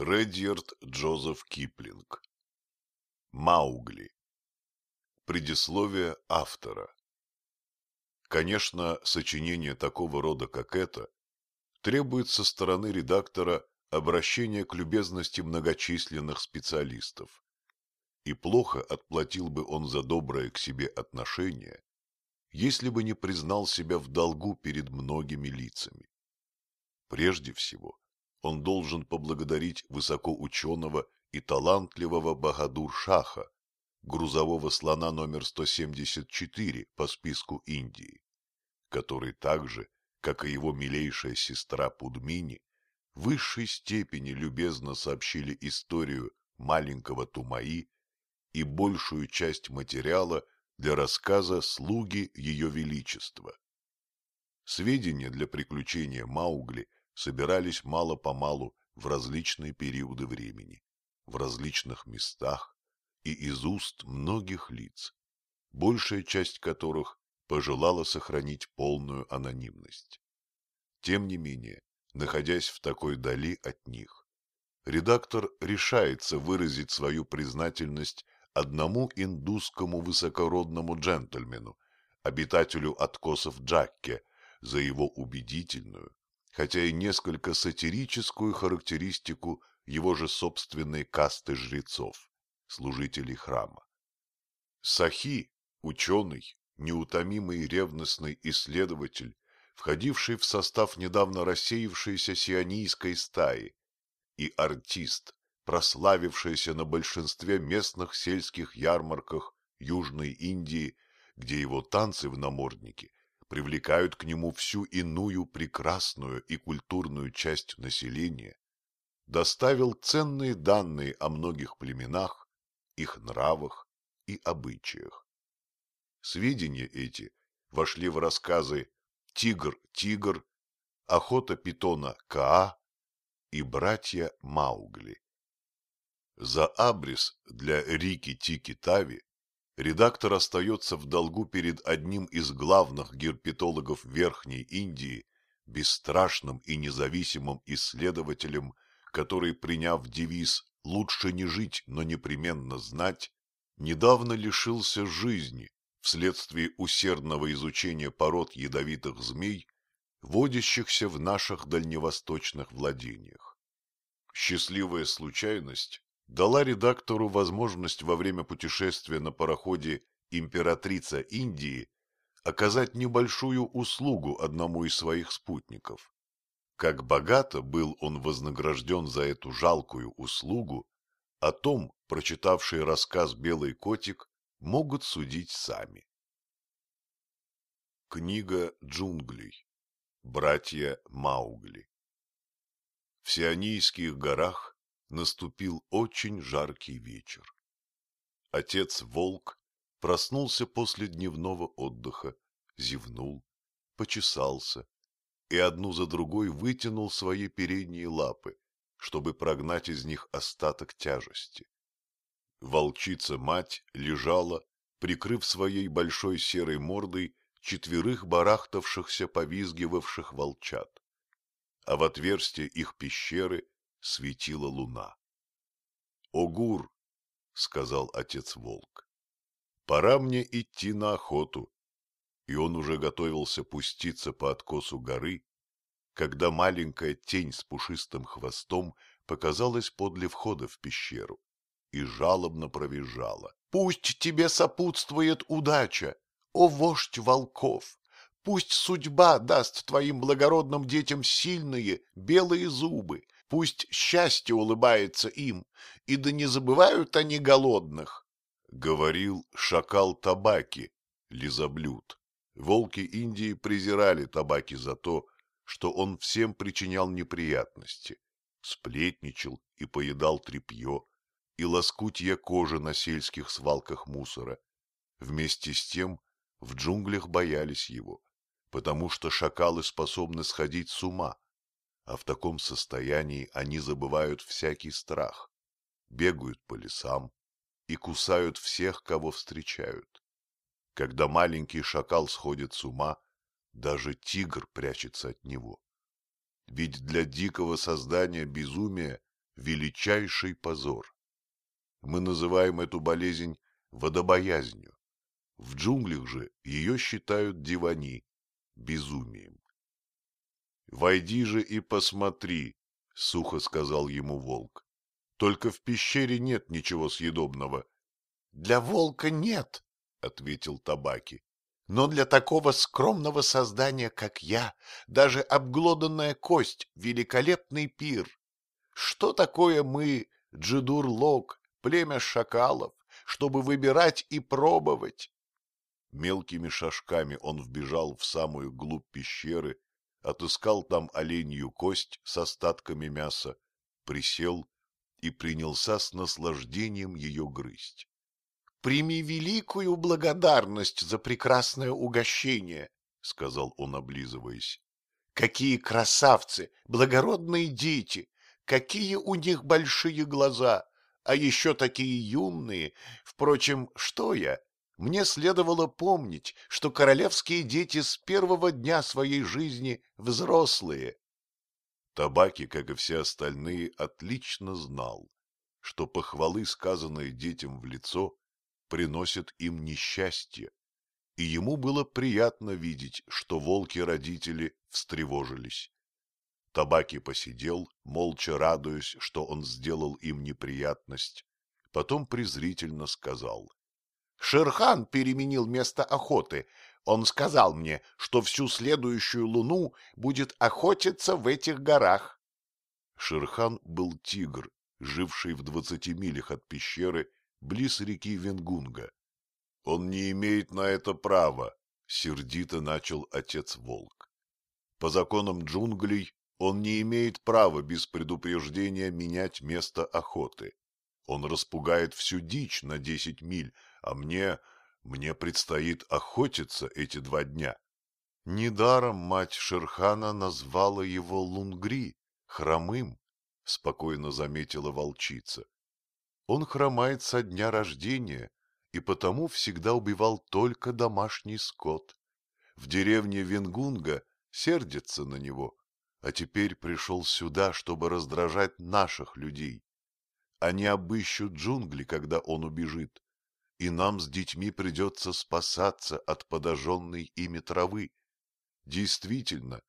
Редьярд Джозеф Киплинг Маугли Предисловие автора Конечно, сочинение такого рода, как это, требует со стороны редактора обращения к любезности многочисленных специалистов. И плохо отплатил бы он за доброе к себе отношение, если бы не признал себя в долгу перед многими лицами. Прежде всего, он должен поблагодарить высокоученого и талантливого Бахадур-Шаха, грузового слона номер 174 по списку Индии, который так же, как и его милейшая сестра Пудмини, в высшей степени любезно сообщили историю маленького Тумаи и большую часть материала для рассказа «Слуги Ее Величества». Сведения для приключения Маугли – собирались мало-помалу в различные периоды времени, в различных местах и из уст многих лиц, большая часть которых пожелала сохранить полную анонимность. Тем не менее, находясь в такой дали от них, редактор решается выразить свою признательность одному индусскому высокородному джентльмену, обитателю откосов Джакке, за его убедительную, хотя и несколько сатирическую характеристику его же собственной касты жрецов, служителей храма. Сахи, ученый, неутомимый и ревностный исследователь, входивший в состав недавно рассеявшейся сионийской стаи, и артист, прославившийся на большинстве местных сельских ярмарках Южной Индии, где его танцы в наморднике привлекают к нему всю иную прекрасную и культурную часть населения, доставил ценные данные о многих племенах, их нравах и обычаях. Сведения эти вошли в рассказы «Тигр-тигр», «Охота питона Каа» и «Братья Маугли». За абрис для Рики-Тики-Тави редактор остается в долгу перед одним из главных герпетологов Верхней Индии, бесстрашным и независимым исследователем, который, приняв девиз «лучше не жить, но непременно знать», недавно лишился жизни вследствие усердного изучения пород ядовитых змей, водящихся в наших дальневосточных владениях. Счастливая случайность дала редактору возможность во время путешествия на пароходе «Императрица Индии» оказать небольшую услугу одному из своих спутников. Как богато был он вознагражден за эту жалкую услугу, о том, прочитавшие рассказ «Белый котик», могут судить сами. Книга джунглей. Братья Маугли. В Сионийских горах наступил очень жаркий вечер. Отец-волк проснулся после дневного отдыха, зевнул, почесался и одну за другой вытянул свои передние лапы, чтобы прогнать из них остаток тяжести. Волчица-мать лежала, прикрыв своей большой серой мордой четверых барахтавшихся, повизгивавших волчат, а в отверстие их пещеры светила луна. — Огур, — сказал отец-волк, — пора мне идти на охоту. И он уже готовился пуститься по откосу горы, когда маленькая тень с пушистым хвостом показалась подле входа в пещеру и жалобно провизжала. — Пусть тебе сопутствует удача, о вождь волков! Пусть судьба даст твоим благородным детям сильные белые зубы, Пусть счастье улыбается им, и да не забывают они голодных. Говорил шакал табаки, лизоблюд. Волки Индии презирали табаки за то, что он всем причинял неприятности, сплетничал и поедал тряпье, и лоскутья кожи на сельских свалках мусора. Вместе с тем в джунглях боялись его, потому что шакалы способны сходить с ума, а в таком состоянии они забывают всякий страх, бегают по лесам и кусают всех, кого встречают. Когда маленький шакал сходит с ума, даже тигр прячется от него. Ведь для дикого создания безумие величайший позор. Мы называем эту болезнь водобоязнью. В джунглях же ее считают дивани, безумием. «Войди же и посмотри», — сухо сказал ему волк. «Только в пещере нет ничего съедобного». «Для волка нет», — ответил Табаки. «Но для такого скромного создания, как я, даже обглоданная кость — великолепный пир. Что такое мы, Джидур-Лог, племя шакалов, чтобы выбирать и пробовать?» Мелкими шажками он вбежал в самую глубь пещеры отыскал там оленью кость с остатками мяса, присел и принялся с наслаждением ее грызть. — Прими великую благодарность за прекрасное угощение, — сказал он, облизываясь. — Какие красавцы, благородные дети! Какие у них большие глаза! А еще такие юные! Впрочем, что я? Мне следовало помнить, что королевские дети с первого дня своей жизни взрослые. Табаки, как и все остальные, отлично знал, что похвалы, сказанные детям в лицо, приносят им несчастье, и ему было приятно видеть, что волки-родители встревожились. Табаки посидел, молча радуясь, что он сделал им неприятность, потом презрительно сказал — Шерхан переменил место охоты. Он сказал мне, что всю следующую луну будет охотиться в этих горах. Шерхан был тигр, живший в двадцати милях от пещеры, близ реки Венгунга. Он не имеет на это права, сердито начал отец-волк. По законам джунглей он не имеет права без предупреждения менять место охоты. Он распугает всю дичь на десять миль, а мне... мне предстоит охотиться эти два дня. Недаром мать Шерхана назвала его Лунгри, хромым, — спокойно заметила волчица. Он хромает со дня рождения и потому всегда убивал только домашний скот. В деревне Венгунга сердятся на него, а теперь пришел сюда, чтобы раздражать наших людей. Они обыщут джунгли, когда он убежит, и нам с детьми придется спасаться от подожженной ими травы. Действительно,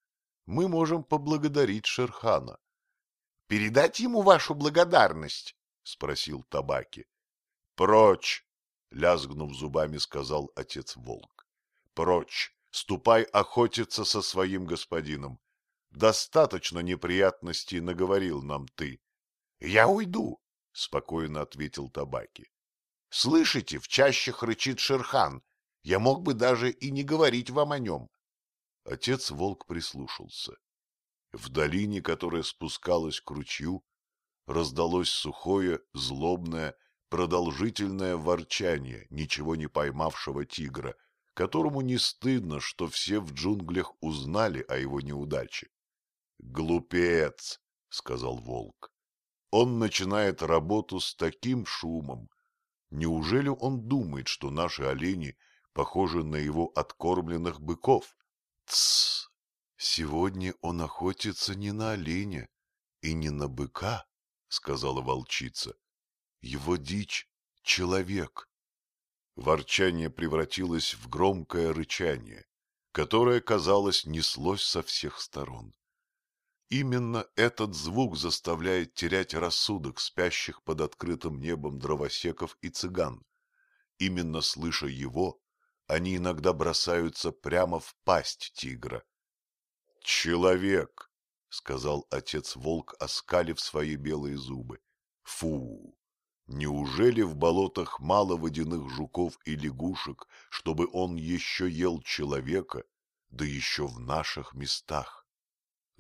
мы можем поблагодарить Шерхана. — Передать ему вашу благодарность? — спросил Табаки. — Прочь! — лязгнув зубами, сказал отец-волк. — Прочь! Ступай охотиться со своим господином. Достаточно неприятностей наговорил нам ты. — Я уйду, — спокойно ответил Табаки. Слышите, в чащах рычит Шерхан. Я мог бы даже и не говорить вам о нем. Отец-волк прислушался. В долине, которая спускалась к ручью, раздалось сухое, злобное, продолжительное ворчание ничего не поймавшего тигра, которому не стыдно, что все в джунглях узнали о его неудаче. «Глупец!» — сказал волк. «Он начинает работу с таким шумом, Неужели он думает, что наши олени похожи на его откормленных быков? Тссс! Сегодня он охотится не на оленя и не на быка, — сказала волчица. Его дичь — человек. Ворчание превратилось в громкое рычание, которое, казалось, неслось со всех сторон. Именно этот звук заставляет терять рассудок спящих под открытым небом дровосеков и цыган. Именно слыша его, они иногда бросаются прямо в пасть тигра. «Человек!» — сказал отец-волк, оскалив свои белые зубы. «Фу! Неужели в болотах мало водяных жуков и лягушек, чтобы он еще ел человека, да еще в наших местах?»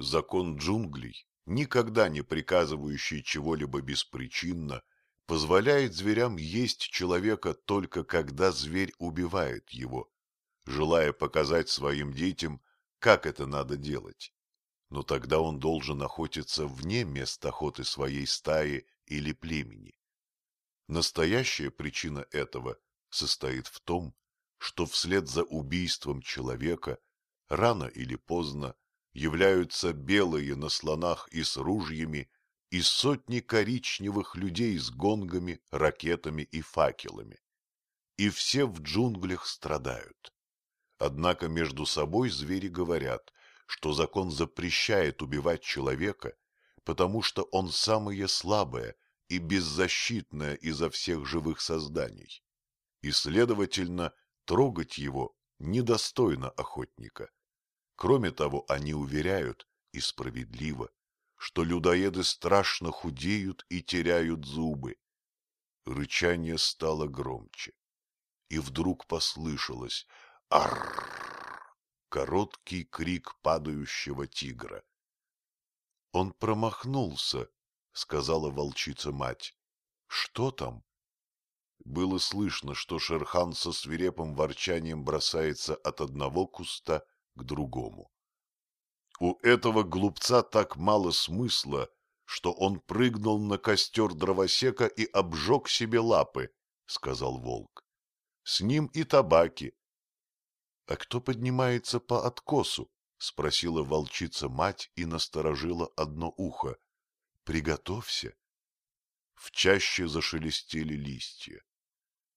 Закон джунглей, никогда не приказывающий чего-либо беспричинно, позволяет зверям есть человека только когда зверь убивает его, желая показать своим детям, как это надо делать. Но тогда он должен охотиться вне мест охоты своей стаи или племени. Настоящая причина этого состоит в том, что вслед за убийством человека рано или поздно являются белые на слонах и с ружьями, и сотни коричневых людей с гонгами, ракетами и факелами. И все в джунглях страдают. Однако между собой звери говорят, что закон запрещает убивать человека, потому что он самое слабое и беззащитное изо всех живых созданий. И, следовательно, трогать его недостойно охотника. Кроме того, они уверяют, и справедливо, что людоеды страшно худеют и теряют зубы. Рычание стало громче, и вдруг послышалось «Аррррр!» короткий крик падающего тигра. «Он промахнулся», — сказала волчица-мать. «Что там?» Было слышно, что Шерхан со свирепым ворчанием бросается от одного куста к другому. У этого глупца так мало смысла, что он прыгнул на костер дровосека и обжег себе лапы, — сказал волк. С ним и табаки. — А кто поднимается по откосу? — спросила волчица-мать и насторожила одно ухо. — Приготовься. В чаще зашелестели листья.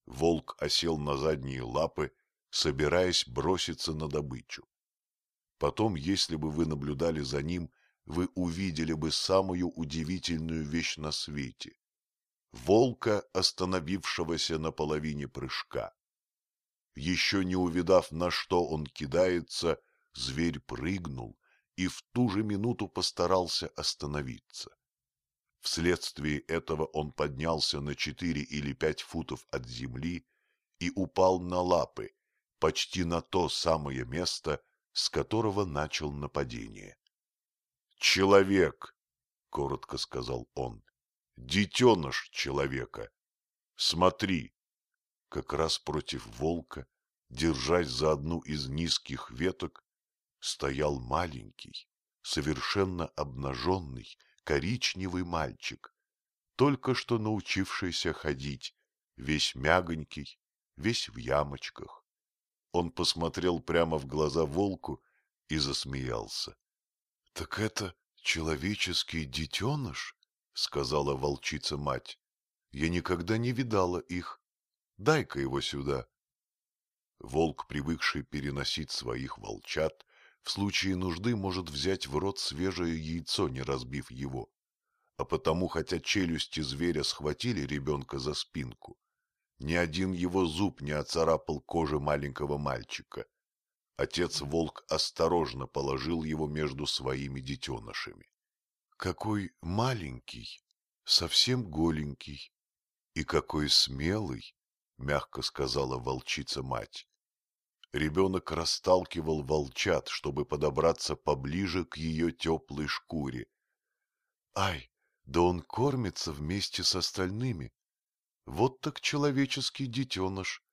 Волк осел на задние лапы, собираясь броситься на добычу. Потом, если бы вы наблюдали за ним, вы увидели бы самую удивительную вещь на свете — волка, остановившегося на половине прыжка. Еще не увидав, на что он кидается, зверь прыгнул и в ту же минуту постарался остановиться. Вследствие этого он поднялся на четыре или пять футов от земли и упал на лапы, почти на то самое место, с которого начал нападение. «Человек!» — коротко сказал он. «Детеныш человека! Смотри!» Как раз против волка, держась за одну из низких веток, стоял маленький, совершенно обнаженный, коричневый мальчик, только что научившийся ходить, весь мягонький, весь в ямочках. Он посмотрел прямо в глаза волку и засмеялся. — Так это человеческий детеныш? — сказала волчица-мать. — Я никогда не видала их. Дай-ка его сюда. Волк, привыкший переносить своих волчат, в случае нужды может взять в рот свежее яйцо, не разбив его. А потому, хотя челюсти зверя схватили ребенка за спинку, ни один его зуб не оцарапал кожи маленького мальчика. Отец-волк осторожно положил его между своими детенышами. — Какой маленький, совсем голенький, и какой смелый, — мягко сказала волчица-мать. Ребенок расталкивал волчат, чтобы подобраться поближе к ее теплой шкуре. — Ай, да он кормится вместе с остальными, вот так человеческий детеныш.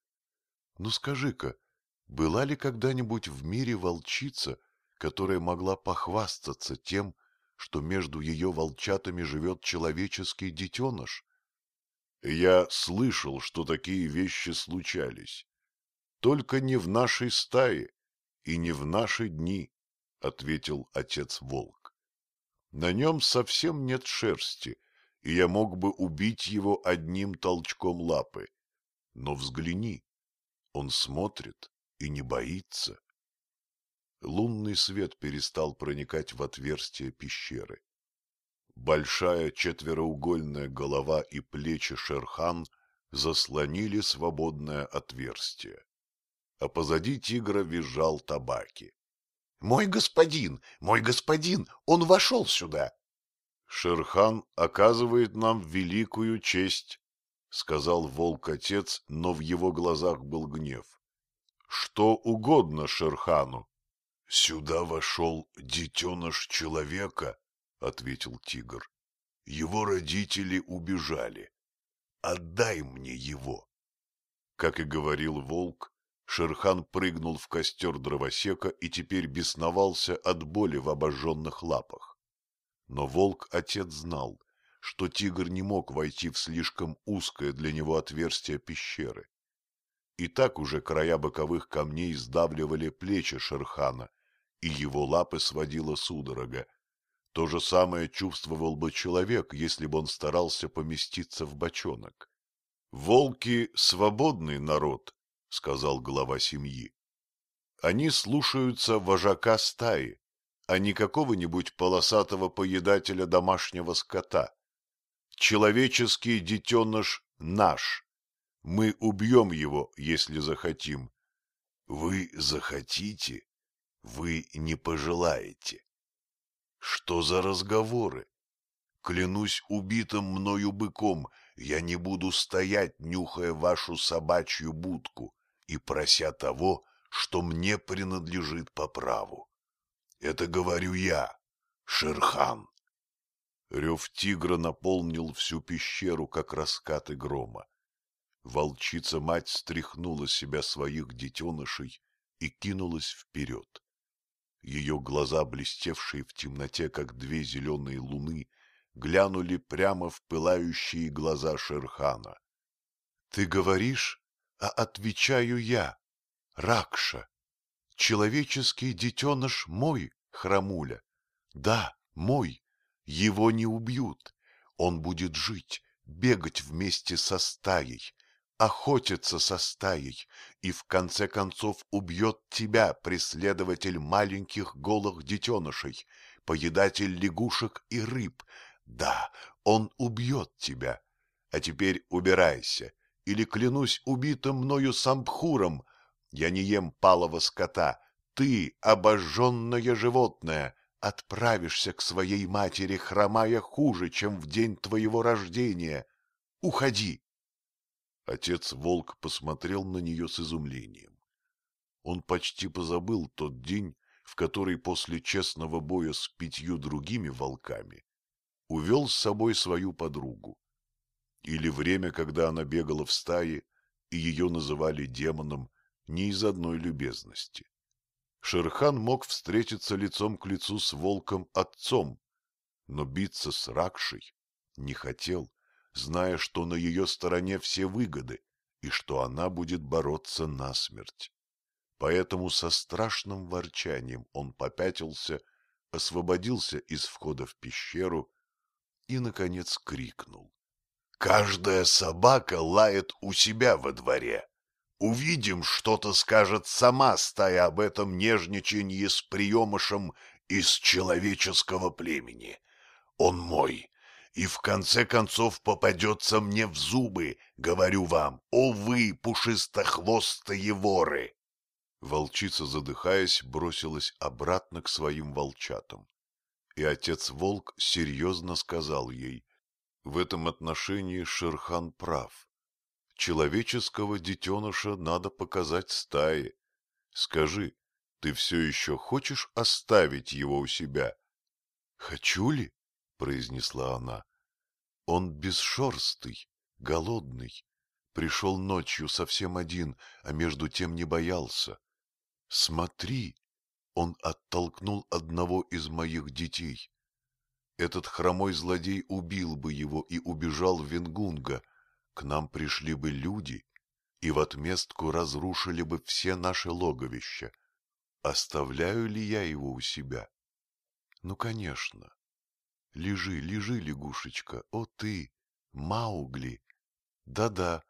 Ну скажи-ка, была ли когда-нибудь в мире волчица, которая могла похвастаться тем, что между ее волчатами живет человеческий детеныш? Я слышал, что такие вещи случались. Только не в нашей стае и не в наши дни, — ответил отец-волк. На нем совсем нет шерсти, — и я мог бы убить его одним толчком лапы. Но взгляни, он смотрит и не боится. Лунный свет перестал проникать в отверстие пещеры. Большая четвероугольная голова и плечи Шерхан заслонили свободное отверстие. А позади тигра визжал табаки. — Мой господин, мой господин, он вошел сюда! Шерхан оказывает нам великую честь, — сказал волк-отец, но в его глазах был гнев. — Что угодно Шерхану. — Сюда вошел детеныш человека, — ответил тигр. — Его родители убежали. Отдай мне его. Как и говорил волк, Шерхан прыгнул в костер дровосека и теперь бесновался от боли в обожженных лапах. Но волк-отец знал, что тигр не мог войти в слишком узкое для него отверстие пещеры. И так уже края боковых камней сдавливали плечи Шерхана, и его лапы сводила судорога. То же самое чувствовал бы человек, если бы он старался поместиться в бочонок. «Волки — свободный народ», — сказал глава семьи. «Они слушаются вожака стаи, а не какого-нибудь полосатого поедателя домашнего скота. Человеческий детеныш наш. Мы убьем его, если захотим». «Вы захотите? Вы не пожелаете». Что за разговоры? Клянусь убитым мною быком, я не буду стоять, нюхая вашу собачью будку и прося того, что мне принадлежит по праву. Это говорю я, Шерхан. Рев тигра наполнил всю пещеру, как раскаты грома. Волчица-мать стряхнула себя своих детенышей и кинулась вперед. Ее глаза, блестевшие в темноте, как две зеленые луны, глянули прямо в пылающие глаза Шерхана. — Ты говоришь, а отвечаю я, Ракша. Человеческий детеныш мой, храмуля. Да, мой. Его не убьют. Он будет жить, бегать вместе со стаей, охотится со стаей и в конце концов убьет тебя, преследователь маленьких голых детенышей, поедатель лягушек и рыб. Да, он убьет тебя. А теперь убирайся, или клянусь убитым мною самбхуром. Я не ем палого скота. Ты, обожженное животное, отправишься к своей матери, хромая хуже, чем в день твоего рождения. Уходи. Отец-волк посмотрел на нее с изумлением. Он почти позабыл тот день, в который после честного боя с пятью другими волками увел с собой свою подругу. Или время, когда она бегала в стае, и ее называли демоном не из одной любезности. Шерхан мог встретиться лицом к лицу с волком-отцом, но биться с Ракшей не хотел зная, что на ее стороне все выгоды и что она будет бороться насмерть. Поэтому со страшным ворчанием он попятился, освободился из входа в пещеру и, наконец, крикнул. «Каждая собака лает у себя во дворе. Увидим, что-то скажет сама стая об этом нежничанье с приемышем из человеческого племени. Он мой, и в конце концов попадется мне в зубы, говорю вам, о вы, пушистохвостые воры!» Волчица, задыхаясь, бросилась обратно к своим волчатам. И отец-волк серьезно сказал ей, в этом отношении Шерхан прав. Человеческого детеныша надо показать стае. Скажи, ты все еще хочешь оставить его у себя? — Хочу ли? произнесла она. Он бесшерстый, голодный, пришел ночью совсем один, а между тем не боялся. Смотри, он оттолкнул одного из моих детей. Этот хромой злодей убил бы его и убежал в Венгунга. К нам пришли бы люди и в отместку разрушили бы все наши логовища. Оставляю ли я его у себя? Ну, конечно. Лежи, лежи, лягушечка, о ты, Маугли. Да-да,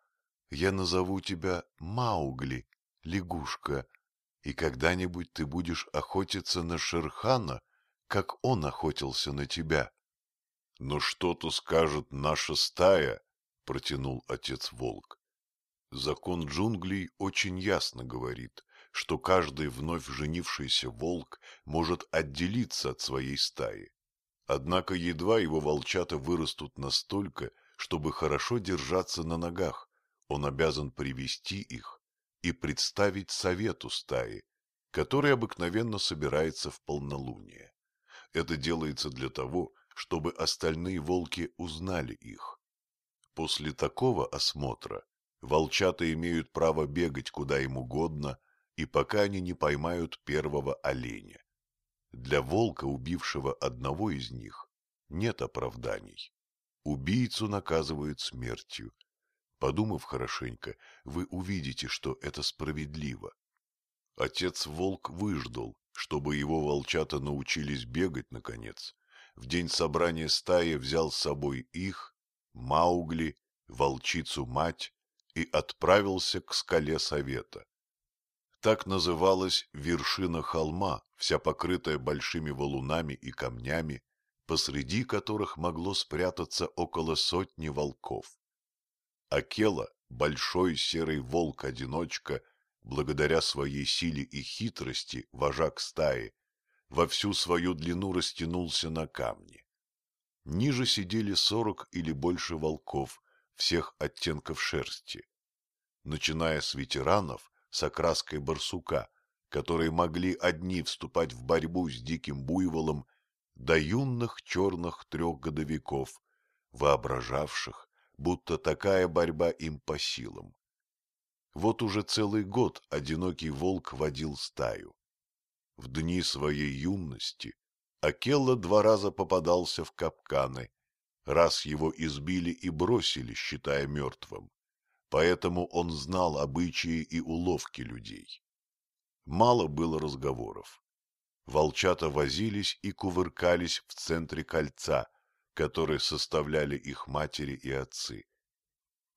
я назову тебя Маугли, лягушка, и когда-нибудь ты будешь охотиться на Шерхана, как он охотился на тебя. — Но что-то скажет наша стая, — протянул отец-волк. Закон джунглей очень ясно говорит, что каждый вновь женившийся волк может отделиться от своей стаи. Однако едва его волчата вырастут настолько, чтобы хорошо держаться на ногах, он обязан привести их и представить совету стаи, который обыкновенно собирается в полнолуние. Это делается для того, чтобы остальные волки узнали их. После такого осмотра волчата имеют право бегать куда им угодно, и пока они не поймают первого оленя. Для волка, убившего одного из них, нет оправданий. Убийцу наказывают смертью. Подумав хорошенько, вы увидите, что это справедливо. Отец-волк выждал, чтобы его волчата научились бегать, наконец, в день собрания стаи взял с собой их, Маугли, волчицу-мать и отправился к скале совета. Так называлась вершина холма, вся покрытая большими валунами и камнями, посреди которых могло спрятаться около сотни волков. Акела, большой серый волк-одиночка, благодаря своей силе и хитрости, вожак стаи, во всю свою длину растянулся на камне. Ниже сидели сорок или больше волков, всех оттенков шерсти. Начиная с ветеранов с окраской барсука, которые могли одни вступать в борьбу с диким буйволом, до юных черных трехгодовиков, воображавших, будто такая борьба им по силам. Вот уже целый год одинокий волк водил стаю. В дни своей юности Акелла два раза попадался в капканы, раз его избили и бросили, считая мертвым. Поэтому он знал обычаи и уловки людей. Мало было разговоров. Волчата возились и кувыркались в центре кольца, которое составляли их матери и отцы.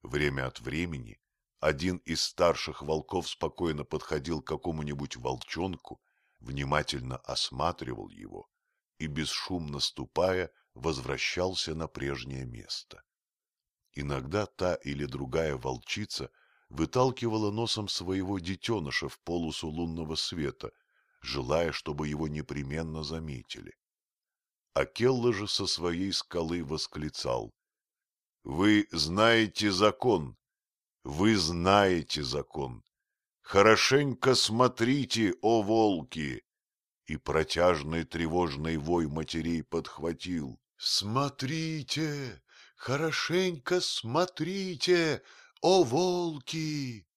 Время от времени один из старших волков спокойно подходил к какому-нибудь волчонку, внимательно осматривал его и, бесшумно ступая, возвращался на прежнее место. Иногда та или другая волчица выталкивала носом своего детеныша в полосу лунного света, желая, чтобы его непременно заметили. Акелла же со своей скалы восклицал. — Вы знаете закон, вы знаете закон. Хорошенько смотрите, о волки! И протяжный тревожный вой матерей подхватил. Смотрите, хорошенько смотрите, о волки!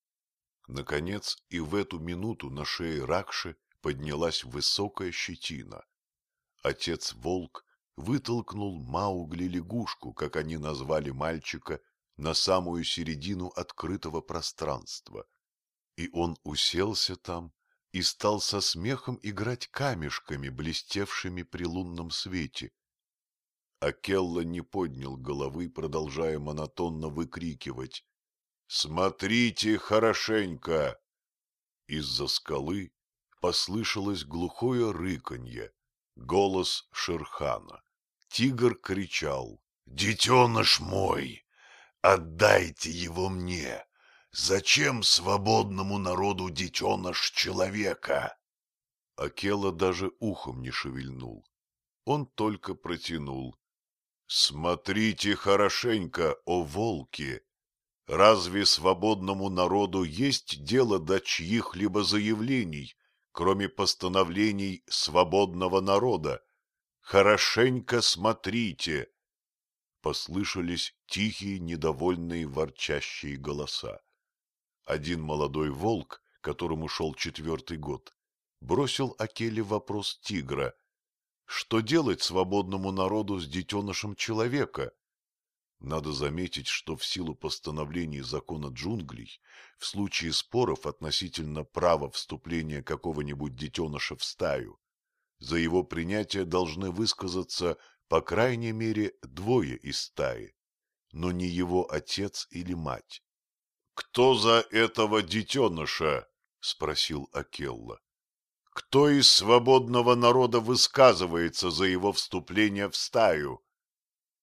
Наконец и в эту минуту на шее Ракши поднялась высокая щетина. Отец-волк вытолкнул Маугли-лягушку, как они назвали мальчика, на самую середину открытого пространства. И он уселся там и стал со смехом играть камешками, блестевшими при лунном свете. Акелла не поднял головы, продолжая монотонно выкрикивать «Смотрите хорошенько!» Из-за скалы послышалось глухое рыканье, голос Шерхана. Тигр кричал «Детеныш мой! Отдайте его мне! Зачем свободному народу детеныш человека? Акела даже ухом не шевельнул. Он только протянул. Смотрите хорошенько, о волки! Разве свободному народу есть дело до чьих-либо заявлений, кроме постановлений свободного народа? Хорошенько смотрите! послышались тихие, недовольные, ворчащие голоса. Один молодой волк, которому шел четвертый год, бросил Акеле вопрос тигра. Что делать свободному народу с детенышем человека? Надо заметить, что в силу постановлений закона джунглей, в случае споров относительно права вступления какого-нибудь детеныша в стаю, за его принятие должны высказаться по крайней мере, двое из стаи, но не его отец или мать. — Кто за этого детеныша? — спросил Акелла. — Кто из свободного народа высказывается за его вступление в стаю?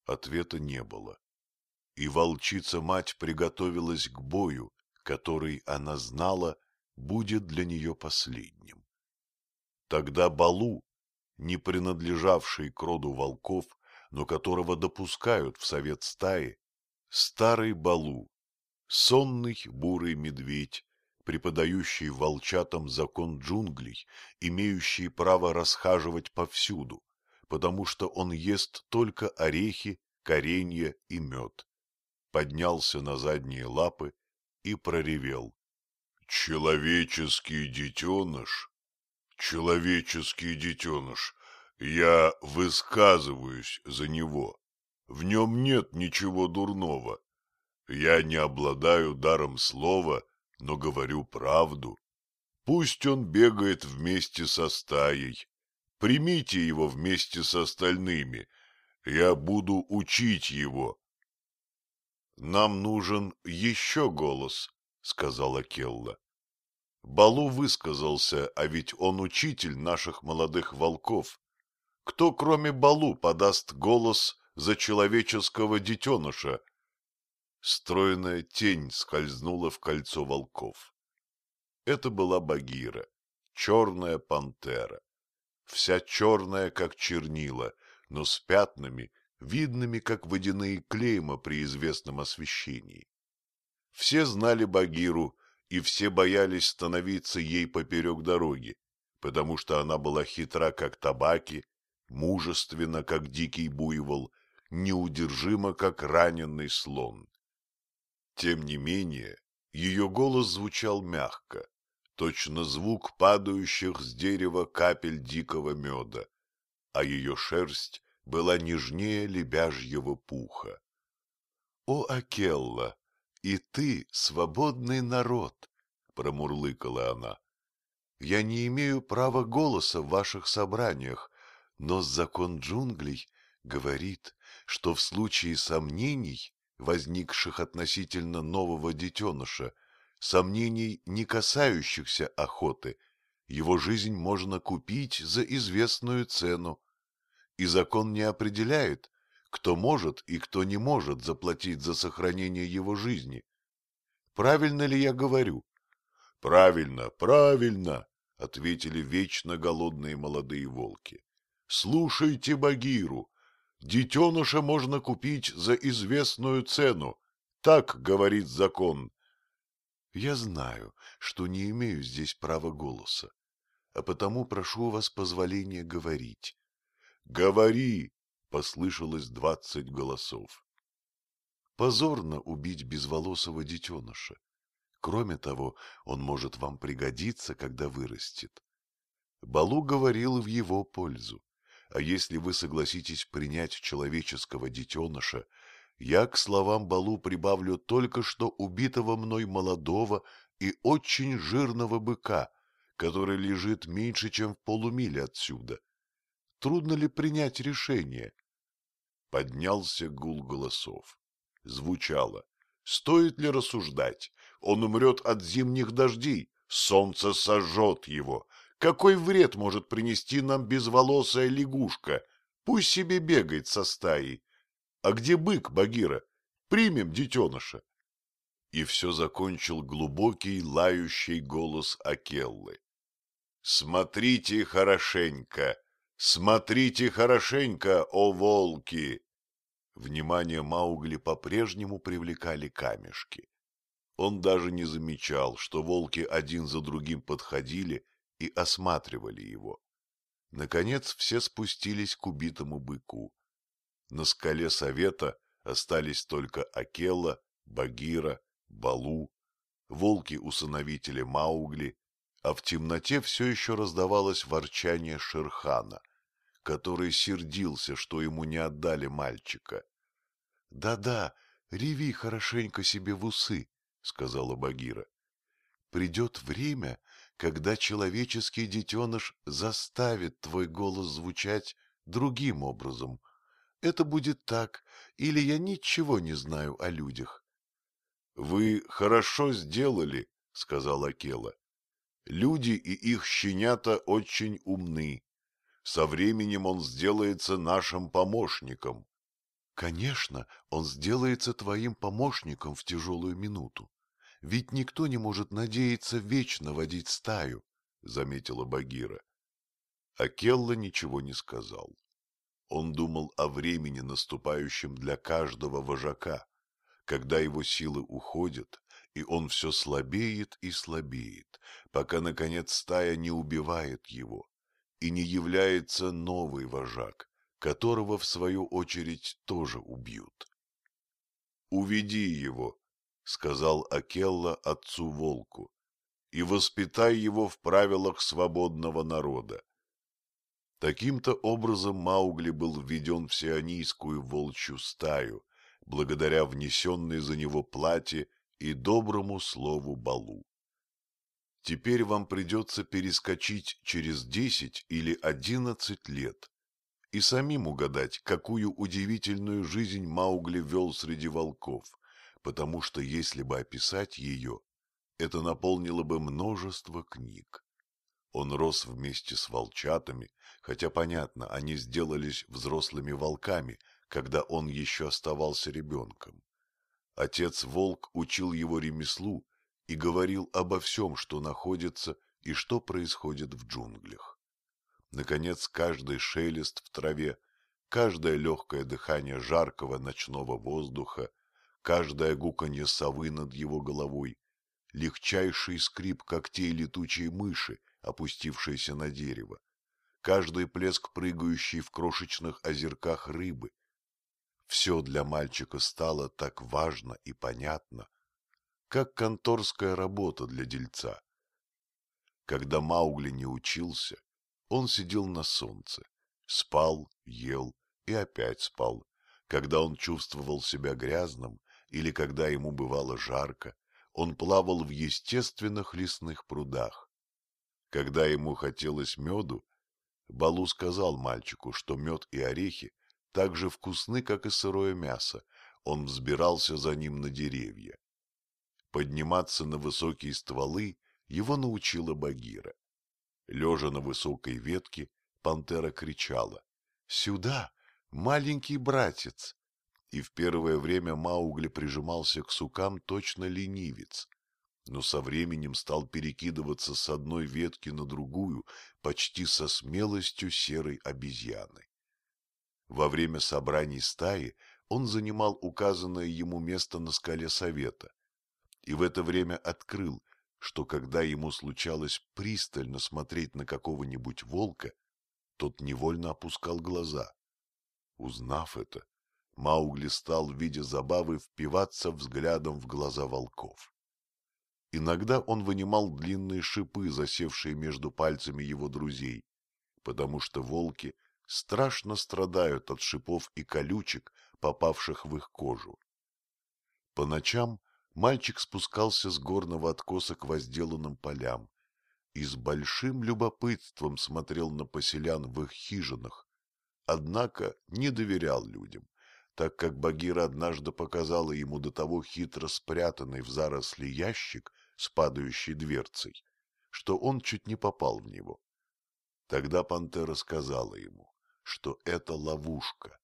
Ответа не было. И волчица-мать приготовилась к бою, который, она знала, будет для нее последним. Тогда Балу, не принадлежавший к роду волков, но которого допускают в совет стаи, старый Балу, сонный бурый медведь, преподающий волчатам закон джунглей, имеющий право расхаживать повсюду, потому что он ест только орехи, коренья и мед, поднялся на задние лапы и проревел. «Человеческий детеныш человеческий детеныш. Я высказываюсь за него. В нем нет ничего дурного. Я не обладаю даром слова, но говорю правду. Пусть он бегает вместе со стаей. Примите его вместе с остальными. Я буду учить его. — Нам нужен еще голос, — сказала Келла. Балу высказался, а ведь он учитель наших молодых волков. Кто, кроме Балу, подаст голос за человеческого детеныша? Стройная тень скользнула в кольцо волков. Это была Багира, черная пантера. Вся черная, как чернила, но с пятнами, видными, как водяные клейма при известном освещении. Все знали Багиру и все боялись становиться ей поперек дороги, потому что она была хитра, как табаки, мужественна, как дикий буйвол, неудержима, как раненый слон. Тем не менее, ее голос звучал мягко, точно звук падающих с дерева капель дикого меда, а ее шерсть была нежнее лебяжьего пуха. — О, Акелла, и ты свободный народ, — промурлыкала она. — Я не имею права голоса в ваших собраниях, но закон джунглей говорит, что в случае сомнений, возникших относительно нового детеныша, сомнений, не касающихся охоты, его жизнь можно купить за известную цену. И закон не определяет, кто может и кто не может заплатить за сохранение его жизни. Правильно ли я говорю? — Правильно, правильно, — ответили вечно голодные молодые волки. — Слушайте Багиру. Детеныша можно купить за известную цену. Так говорит закон. Я знаю, что не имею здесь права голоса, а потому прошу у вас позволения говорить. — Говори, послышалось двадцать голосов. Позорно убить безволосого детеныша. Кроме того, он может вам пригодиться, когда вырастет. Балу говорил в его пользу. А если вы согласитесь принять человеческого детеныша, я к словам Балу прибавлю только что убитого мной молодого и очень жирного быка, который лежит меньше, чем в полумиле отсюда. Трудно ли принять решение? Поднялся гул голосов. Звучало. Стоит ли рассуждать? Он умрет от зимних дождей. Солнце сожжет его. Какой вред может принести нам безволосая лягушка? Пусть себе бегает со стаей. А где бык, Багира? Примем детеныша. И все закончил глубокий лающий голос Акеллы. Смотрите хорошенько, смотрите хорошенько, о волки! Внимание Маугли по-прежнему привлекали камешки. Он даже не замечал, что волки один за другим подходили и осматривали его. Наконец все спустились к убитому быку. На скале совета остались только Акела, Багира, Балу, волки-усыновители Маугли, а в темноте все еще раздавалось ворчание Шерхана — который сердился, что ему не отдали мальчика. «Да — Да-да, реви хорошенько себе в усы, — сказала Багира. — Придет время, когда человеческий детеныш заставит твой голос звучать другим образом. Это будет так, или я ничего не знаю о людях. — Вы хорошо сделали, — сказала Акела. — Люди и их щенята очень умны. Со временем он сделается нашим помощником. Конечно, он сделается твоим помощником в тяжелую минуту. Ведь никто не может надеяться вечно водить стаю, — заметила Багира. Акелла ничего не сказал. Он думал о времени, наступающем для каждого вожака, когда его силы уходят, и он все слабеет и слабеет, пока, наконец, стая не убивает его, и не является новый вожак, которого, в свою очередь, тоже убьют. «Уведи его», — сказал Акелла отцу-волку, — «и воспитай его в правилах свободного народа». Таким-то образом Маугли был введен в сионийскую волчью стаю, благодаря внесенной за него плате и доброму слову Балу. Теперь вам придется перескочить через десять или одиннадцать лет и самим угадать, какую удивительную жизнь Маугли вел среди волков, потому что если бы описать ее, это наполнило бы множество книг. Он рос вместе с волчатами, хотя, понятно, они сделались взрослыми волками, когда он еще оставался ребенком. Отец-волк учил его ремеслу и говорил обо всем, что находится и что происходит в джунглях. Наконец, каждый шелест в траве, каждое легкое дыхание жаркого ночного воздуха, каждое гуканье совы над его головой, легчайший скрип когтей летучей мыши, опустившейся на дерево, каждый плеск прыгающей в крошечных озерках рыбы. Все для мальчика стало так важно и понятно, как конторская работа для дельца. Когда Маугли не учился, он сидел на солнце, спал, ел и опять спал. Когда он чувствовал себя грязным или когда ему бывало жарко, он плавал в естественных лесных прудах. Когда ему хотелось меду, Балу сказал мальчику, что мед и орехи так же вкусны, как и сырое мясо. Он взбирался за ним на деревья. Подниматься на высокие стволы его научила Багира. Лежа на высокой ветке, пантера кричала «Сюда, маленький братец!» И в первое время Маугли прижимался к сукам точно ленивец, но со временем стал перекидываться с одной ветки на другую почти со смелостью серой обезьяны. Во время собраний стаи он занимал указанное ему место на скале совета, и в это время открыл, что когда ему случалось пристально смотреть на какого-нибудь волка, тот невольно опускал глаза. Узнав это, Маугли стал в виде забавы впиваться взглядом в глаза волков. Иногда он вынимал длинные шипы, засевшие между пальцами его друзей, потому что волки страшно страдают от шипов и колючек, попавших в их кожу. По ночам мальчик спускался с горного откоса к возделанным полям и с большим любопытством смотрел на поселян в их хижинах, однако не доверял людям, так как Багира однажды показала ему до того хитро спрятанный в заросли ящик с падающей дверцей, что он чуть не попал в него. Тогда пантера сказала ему, что это ловушка,